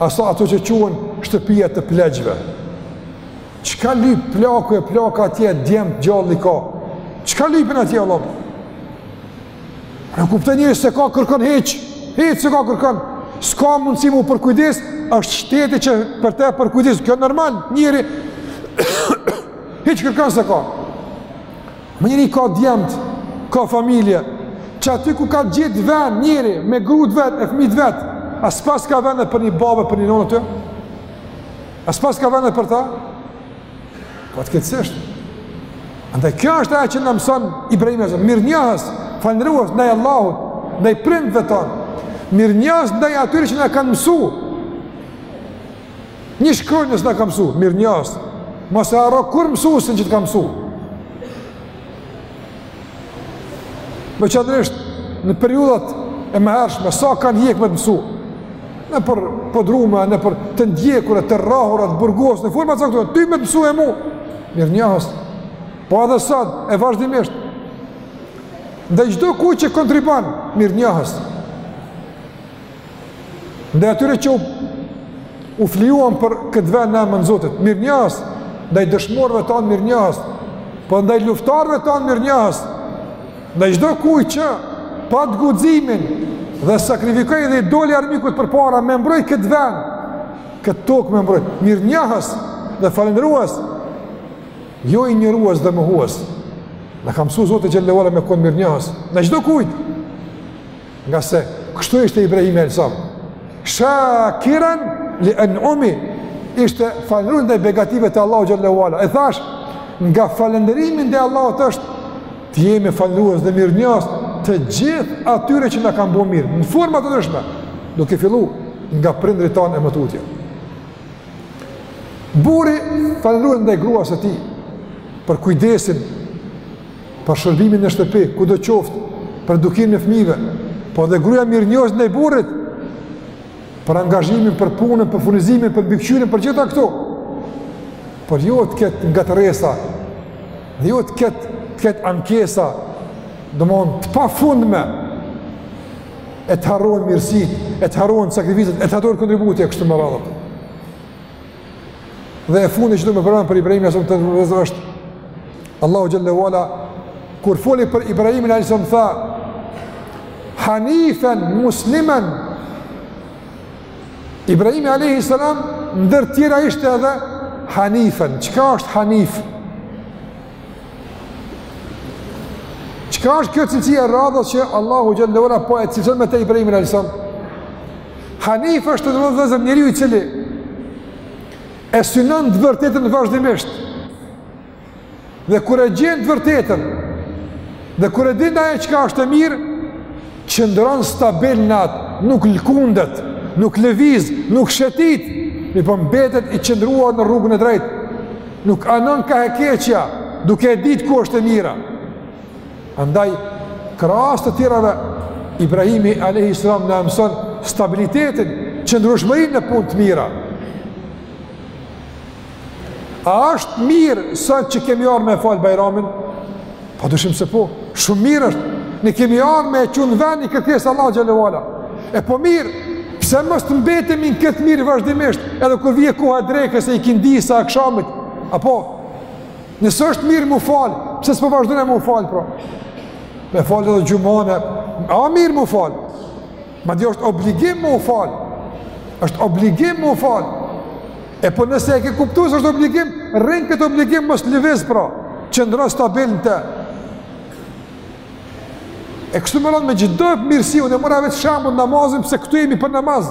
aso ato që quhen shtëpia të pleqve. Çka lyp plaku e plaka atje, djemtë gjallë i ka? Çka lypin atje, Allah? Po e kuptoj njeri s'e ka kërkon hiç, hiç s'e ka kërkon, s'ka mundësi m'u përkujdes, është shteti që për te përkujdes, kjo normal, njeri, hiç kërkon s'e ka. Ma njeri ka djemtë, ka familje, që aty ku ka gjet ven njeri, me grut e vet, e fmit e vet, a s'paska vend dhe për një babë, për një nonë të tij? A s'paska vend dhe për ta? Fatkeqësisht. Andaj kjo është ajo që na mëson Ibrahimi alejhi selam, mirënjohës, falënderues ndaj Allahut, ndaj prindve tonë. Mirënjohës ndaj atyre që na kanë mësu. Një shkronjë nëse na ka mësu, mirënjohës. Mos e harro kurrë mësuesin që të ka mësu. Veçanërisht në periudhat e mëhershme sa kanë hjek me të mësu nëpër podruma, nëpër të ndjekura, të rrahura, të burgos, në forma të caktuar, ty me të mësu e mu, mirënjohës, po edhe sot, e vazhdimisht, ndaj çdokujt që kontribon, mirënjohës, Ndaj atyre që u, u flijuan për këtë vend në emën Zotit, mirënjohës, ndaj dëshmorëve tanë mirënjohës, po ndaj luftarëve tanë mirënjohës, ndaj çdokujt që pat guximin dhe sakrifikoi dhe i doli armikut përpara me mbrojt këtë vend, këtë tokë me mbrojt, mirënjohës dhe falënderues, jo injorues dhe mohues, na ka msu Zoti xhelle ve ala me konë mirënjohës, ndaj çdokujt, Ngase, kështu ishte Ibrahimi alejhi selam. Shakiran li enumihi, ishte falënderues ndaj begative të Allahut xhelle ve ala. E thashë, nga falënderimi ndaj Allahut është, të jemi falënderues dhe mirënjohës, të gjithë atyre që na kanë bo mirë, në forma të ndryshme, duke fillu nga prindërit tanë e më tutje. Burri falënderues ndaj gruas së tij, për kujdesin për shërbimin në shtëpi, kudo qoftë, për edukimin e fëmijëve, po dhe gruaja mirënjohëse ndaj burrit për angazhimin, për punën, për furnizimin, për mbikëqyrjen, për gjitha këto. Por jo të ketë ngatërresa, dhe jo të ketë, të ketë ankesa, domethënë të pafundme, e të harrohen mirësitë, e të harrohen sakrificat, e të harrohen kontributet e kështu me radhë. Dhe e fundi që do me përmend për Ibrahimin alejhi selam është Allahu xhelle ve ala kur foli për Ibrahimin alejhi selam tha Hanifen muslimen Ibrahimi alejhi selam ndër tjera ishte edhe Hanifen. Çka është Hanif? Çka është kjo cilësi e radhës që Allahu xhelle ve ala po e cilëson me të Ibrahimin alejhi selam? Hanif është vëllezër njeriu i cili e synon të vërtetën vazhdimisht. Dhe kur e gjen të vërtetën, dhe kur e din ai çka është e mirë, qëndron stabil në atë, nuk lëkundet, nuk lëviz, nuk shetit, mirëpo mbetet i qëndruar në rrugën e drejtë, nuk anon ka e keqja, duke e ditë ku është e mira. Andaj, krahas të tjerave, Ibrahimi alejhi selam na mëson stabilitetin, qëndrueshmërinë në punë të mira. A është mirë sot që kemi ardhë me falë bajramin? Pa dyshim se po, shumë mirë është. Ne kemi ardhë me e çu n'ven ni kërkesë t'Allahut xhelle ve ala. E po mirë, pse mos të mbetemi në këtë mirë vazhdimisht, edhe kur vjen koha e drekës, e ikindisë, e akshamit, apo, Nëse është mirë me u falë, pse s'po vazhdon me u falë, pra? Me falë edhe xhumanë, a mirë me u falë? Madje është obligim me u falë, është obligim me u falë. E po nëse e ke kuptu se është obligim, rri në këtë obligim mos lëviz, pra, qëndro stabil në te. E kështu me rend me çdo mirësi, unë e mora vetë shembull namazin, pse këtu jemi për namaz,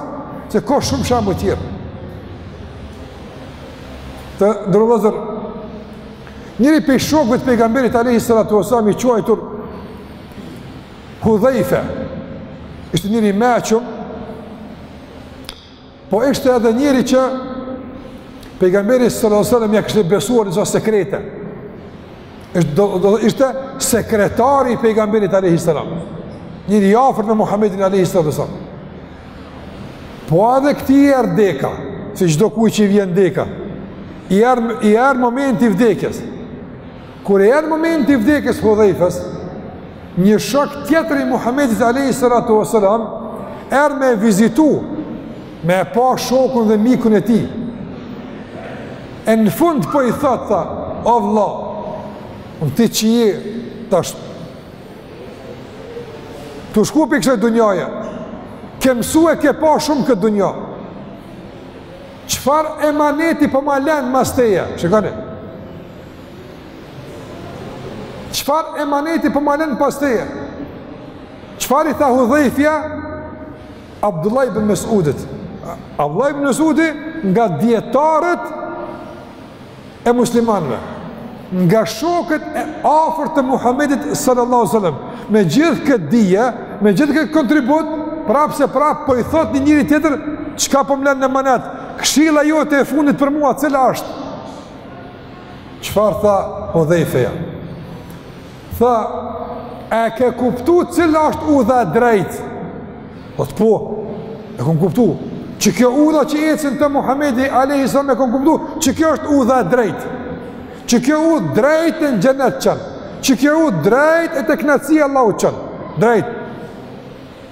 se ka shumë shembuj tjerë. Të nderuar vëllezër, njëri prej shokëve të pejgamberit alejhi salatu ve selam i quajtur Hudhejfe, ishte njeri i meçëm, Po ishte edhe njeri që pejgamberi sallallahu alajhi wasallam ia kishte besuar disa sekrete. Ishte do, do ishte sekretari i pejgamberit alajhi salam. Njeri i afërt me Muhamedin alajhi salam. Po edhe këtij i erdh deka, si çdo kujt që i vjen deka, i erdh, i erdh momenti i vdekjes, Kur i erdh momenti i vdekjes Hudhejfes, një shok tjetër i Muhammedit alejhi salatu ve selam, erdh me vizitu, me e pa shokun dhe mikun e tij. E në fund po i thotë, tha, o vlla im, ti që je tash tu shku prej kësaj dunjaja, ke mësu e ke pa shumë këtë dunja, çfarë emaneti po ma len mas teja, shikane, Çfarë emaneti po ma len pas teje? Çfarë i tha Hudhejfja Abdullah ibn Mesudit. Abdullah ibn Mesudi nga dijetarët e muslimanve. Nga shokët e afërt të Muhammedit sallallahu sallam. Me gjithë këtë dije, me gjithë këtë kontribut, prapëseprapë po i thotë një njeri tjetër, çka po më len emanet? Këshilla jote e fundit për mua, cila është? Çfarë tha Hudhejfeja? Tha, e ke kuptu cila është udha e drejtë? Thotë po, e kom kuptu. Që kjo udha që ecënte Muhammedi a.s. e kom kuptu, që kjo është udha e drejtë. Që kjo udhë drejt e në xhenet t'çon. Që kjo udhë drejt e te kënaqësia e Allahut t'çon. Drejt.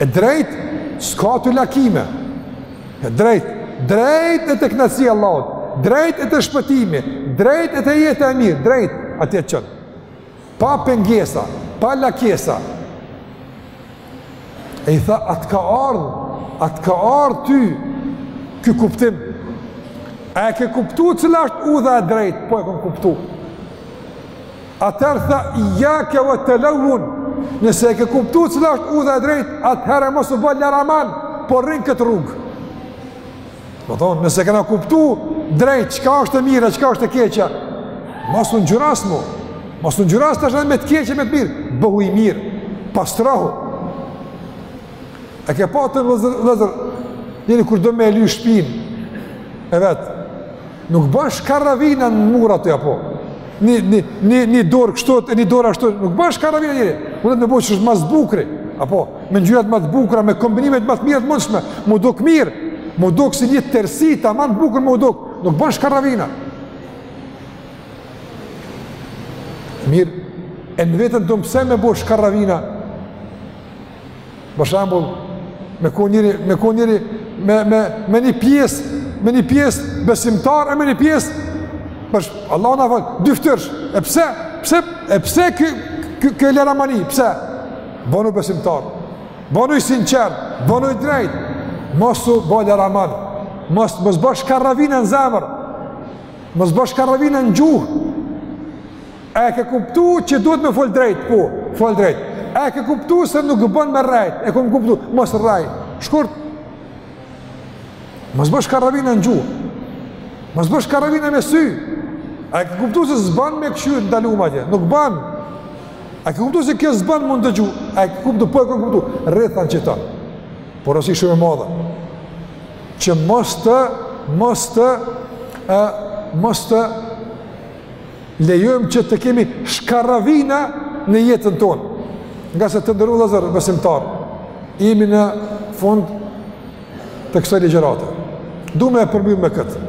E drejtë, s'ka aty lakime. E drejtë, drejt e te kënaqësia e Allahut, drejt e te shpëtimi, drejt e te jeta e mirë, drejt, atje të çon. Pa pengesa, pa lakesa. E i tha, a t'ka ardhë, a t'ka ardhë ty ky kuptim. A e ke kuptu cila është udha e drejtë, po e kom kuptu. Atëherë tha, ijjake vet-televvun, nëse e ke kuptu cila është udha e drejtë, atëherë e mos u bë laraman, por rri në këtë rrugë. Me thonë, nëse kena kuptu drejt, çka është e mira, çka është e keqja, mos u ngjyros mu, mos u ngjyros tash edhe me të keqe, me të mirë, bëhu i mirë, pastrohu. A ke pa ti vllazër, vllazër, njeri kur do me e ly shpinë e vet, nuk bën shkaravina në murat, apo, një, një, një, një dorë kështu, e një dorë ashtu, nuk bën shkaravina njeri, mundohet me bo që është ma s'bukri, apo, me ngjyrat ma t'bukra, me kombinimet ma t'mira t'mundshme, m'u duk mirë, m'u duk si një tërsi, tamam bukur m'u duk, nuk bën shkaravina. Mirë, e në veten tënë pse me bo shkaravina, Për shembull, me kon njeri, me kon njeri me me me një pjesë, me një pjesë besimtar e me një pjesë për Allahu na faltë, dyftyrësh. E pse? Pse? E pse ky ky ky laramani? Pse? Bonu besimtar. Bonu i sinqertë, bonu i drejtë. Mos u bo laraman. Mos mos bo shkarravinë në zemër. Mos bo shkarravinë në gjuhë. A e ke kuptu që duhet me fol drejt, po, fol drejt. A e ke kuptu se nuk bën me rrejt, e kom kuptu, mos rrej, shkurt. Mos bo shkaravina në gjuhë, mos bo shkaravina me sy. A e ke kuptu se s'ban me kqyrë të ndalumen atje, nuk ban. A e ke kuptu se kjo s'ban m'u ndëgju, a e ke kuptu, po e kom kuptu, rrejtan që ta. Porosi shumë e madhe, që mos të, mos të, e, mos të, lejojmë që të kemi shkarravina në jetën tonë. Ngase të nderum vllazër besimtarë, jemi në fund të kësaj ligjërate. Du me e përmbyll me këtë.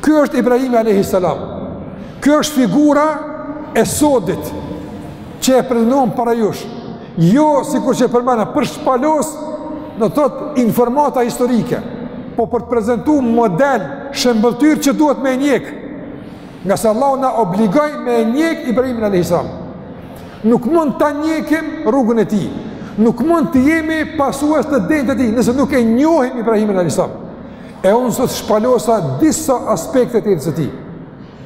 Ky është Ibrahimi a.s. Kjo është figura e sodit që e prezentum para jush. Jo, sikur që përmena, për t'shpalos do të thotë informata historike, po për të prezentu model shëmbëlltyrë që duhet me e njek, ngase Allahu na obligoi me e njek Ibrahimin alejhi selam. Nuk mund ta njekim rrugën e tij, nuk mund të jemi pasues të denjë të tij, nëse nuk e njohim Ibrahimin alejhi selam. E unë sot shpalosa disa aspekte të jetës së tij.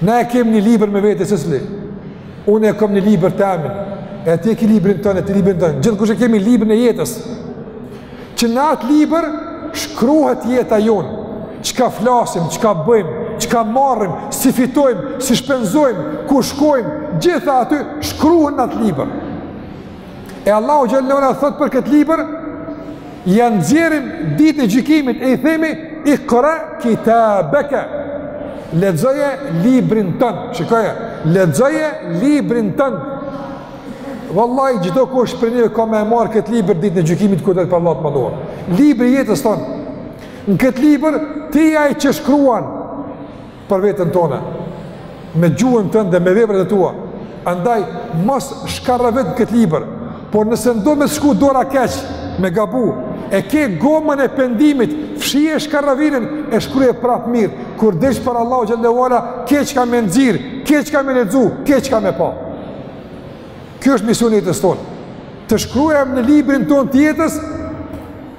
Na e kemi një libër me vete, secili. Unë e kom një libër temin, e ti e ki librin tënë, e ti librin tënë. Gjithkush e kemi librin e jetës. Që në atë libër, shkruhet jeta jonë. Çka flasim, çka bëjmë, çka marrim, si fitojmë, si shpenzojmë, ku shkojmë, gjitha aty shkruhen në atë libër. E Allahu xhele shanuhu thotë për këtë libër, ia nxjerrim ditën e gjykimit e i themi, ikra kitabeke, lexoje librin tënë, shikoje, lexoje librin tënë, Vallahi çdokush prej neve ka me e marr këtë libër ditën e gjykimit kur del para Allahut t'madhëruar. Libri i jetës tonë. Në këtë libër ti je ai që shkruan për veten tonë, me gjuhën tënde, me veprat e tua. Andaj mos shkarravit këtë libër, por nëse ndo me shku dora keq, me gabu, e ke gomën e pendimit, fshije shkarravinën, e shkruje prap mirë, kur delsh par Allahut xhelle ve ala, ke çka me nxjerrë, ke çka me lexu, ke çka me pa. Kjo është misioni i jetës tonë, të shkruajmë në librin tonë të jetës,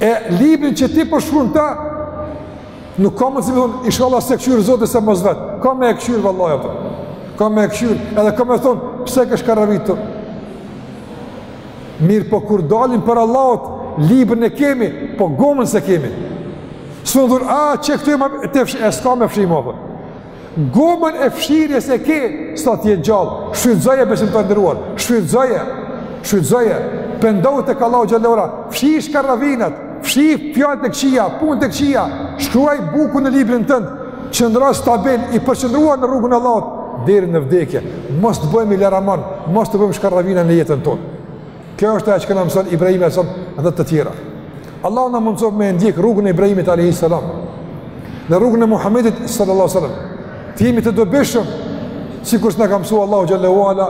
e librin që ti po e shkrun tash nuk ka mundësi me thon inshallah s'e kshyr zoti se mos vet ka me e kshyr vallahi apo ka me e kshyr edhe ka me thon pse ke shkarravit mirë po kur dalim para Allahut librin e kemi po gomën s'e kemi s'un thu a qe këtu më ta fshi s'ka më fshirje apo Gomën e fshirjes e ke, sa të jesh gjallë, shfrytëzoje besimtar i nderuar, shfrytëzoje, shfrytëzoje, pendohu tek Allahu xhelle ve ala, fshiji shkarravinat, fshiji fjalët e këqija, punët e këqija, shkruaj bukur në librin tënd, qëndro stabil, i përqendruar në rrugën e Allahut, deri në vdekje, mos të bëhemi laraman, mos të bëjmë shkarravina në jetën tonë. Kjo është ajo çka na mëson Ibrahimi alayhis salam dhe të tjera. Allahu na mundësoftë me e ndjek rrugën e Ibrahimit alayhis salam. Dhe rrugën e Muhamedit sallallahu alaihi wasallam. Të jemi të dobishëm sikurse na ka msu Allahu xhelle ve ala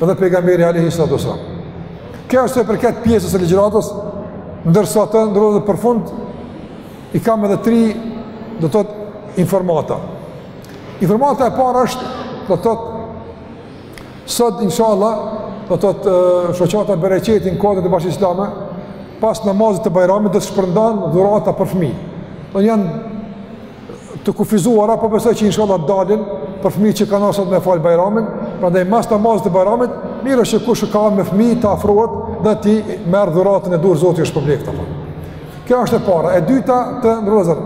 dhe pejgamberi alayhis salam. Kjo është sa i përket pjesës së ligjëratës, ndërsa të nderuar për fund i kam edhe tri do të thotë informata. Informata e parë është do të thotë Sot, inshallah, do të thotë shoqata Bereqeti në kuadër të Bashkësisë Islame, pas namazit të bajramit do të shpërndan dhurata për fmi. Ato janë të kufizuara, po besoj që inshallah dalin për fmi që kanë ardh sot me falë bajramin, prandaj mas namazit të bajramit, mirë është që kush ka ardh me fmi të afrohet dhe ta merr dhuratën në dorë Zoti i shpërbleftë. Kjo është e para. E dyta të nderuar.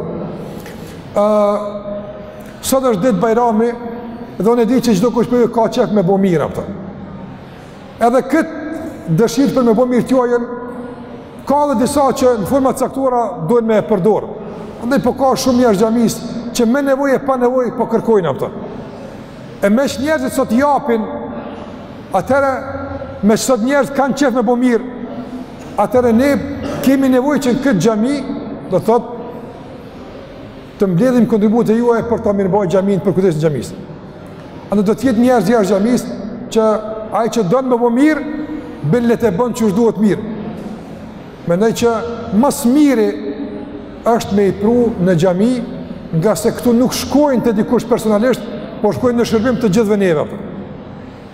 Uh, Sot është ditë bajrami dhe unë e di që çdo kush prej juve ka qef me bo mirë, apo jo. Edhe këtë dëshirë për me bo mirë tuajën, ka dhe disa që në forma të caktuara dojnë me e përdorë. Andaj po ka shumë jashtë xhamisë që me nevoj e pa nevoj po kërkojnë, apo jo. E meqë njerëzit sot japin, atëherë meqë sot njerëzit kanë qef me bo mirë, atëherë ne kemi nevoj që në këtë xhami, do të thotë, të mbledhim kontributet e juaja për ta mirëmbajt xhamin për kujdesin e xhamisë. Andaj do të jetë njerëz jashtë xhamisë që ai që don me bo mirë, bile le ta bon qysh duhet mirë. Mendoj që më së miri është me i pru në xhami, nga se këtu nuk shkojnë te dikush personalisht, por shkojnë në shërbim të gjithëve neve.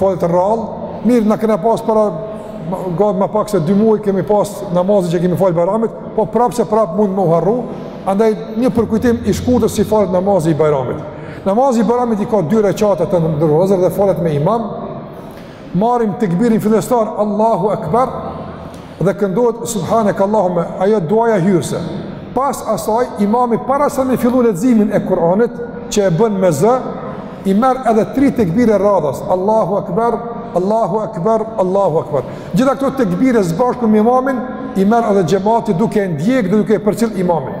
Falet rrallë, mirë na kena pasë para gati më pak se dy muaj kemi pasë namazi që kemi falë Bajramit, po prapë se prapë mund me harru, andaj një përkujtim i shkurtër si falet namazi i Bajramit. Namazi i Bajramit i ka dy reqate të nderuar dhe falet me imam, marrim tekbirin fillestar Allahu Akbar, dhe këndohet subhaneke allahumme ajo duaja hyrëse pas asaj imami para se me fillu leximin e Kur'anit që e bën me zë i merr edhe tri tekbire radhas Allahu akbar Allahu akbar Allahu akbar gjithë këto tekbire së bashku me imamin i merr edhe xhemati duke e ndjek dhe duke e përcjell imamin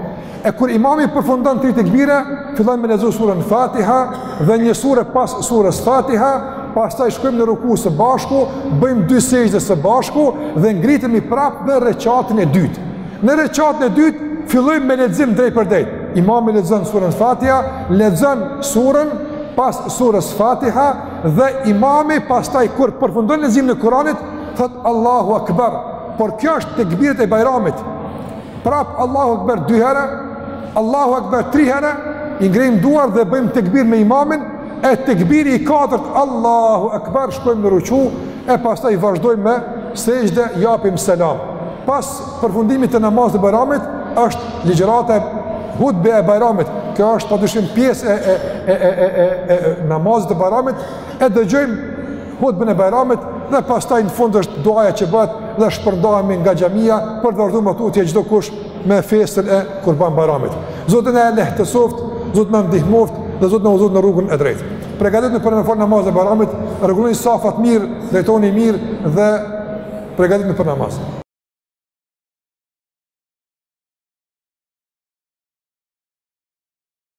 E kur imami përfundon tri tekbire, fillon me lexu surën Fatiha dhe një sure pas surës Fatiha, pastaj shkojmë në ruku së bashku, bëjmë dy sexhde së bashku dhe ngritemi prapë në reqatin e dytë. Në reqatin e dytë fillojmë me lexim drejtpërdrejt. Imami lexon surën Fatiha, lexon surën pas surës Fatiha dhe imami pastaj kur përfundon leximin e Kuranit, thotë Allahu Akbar. Por kjo është tekbiret e Bajramit. prap Allahu Akbar dy herë, Allahu Akbar tri herë, i ngrejmë duart dhe bëjmë tekbir me imamin, e tekbiri i katërt Allahu Akbar shkojmë në ruku e pastaj vazhdojmë me sexhde japim selam. Pas përfundimit të namazit të Bajramit është ligjërata hutbja e Bajramit. Kjo është padyshim pjesë e e e e e, e, e namazit të Bajramit e dëgjojmë hutben e Bajramit dhe pastaj në fund është duaja që bëhet dhe shpërndahemi nga xhamia për të vazhduar tutje çdokush me festën e Kurban Bajramit. Zoti na lehtësoftë, Zoti na ndihmoftë dhe Zoti na udhëzoftë në rrugën e drejtë. Përgatitemi për me fal namazin e Bajramit, rregulloni safat mirë, drejtoni mirë dhe përgatitemi për namaz.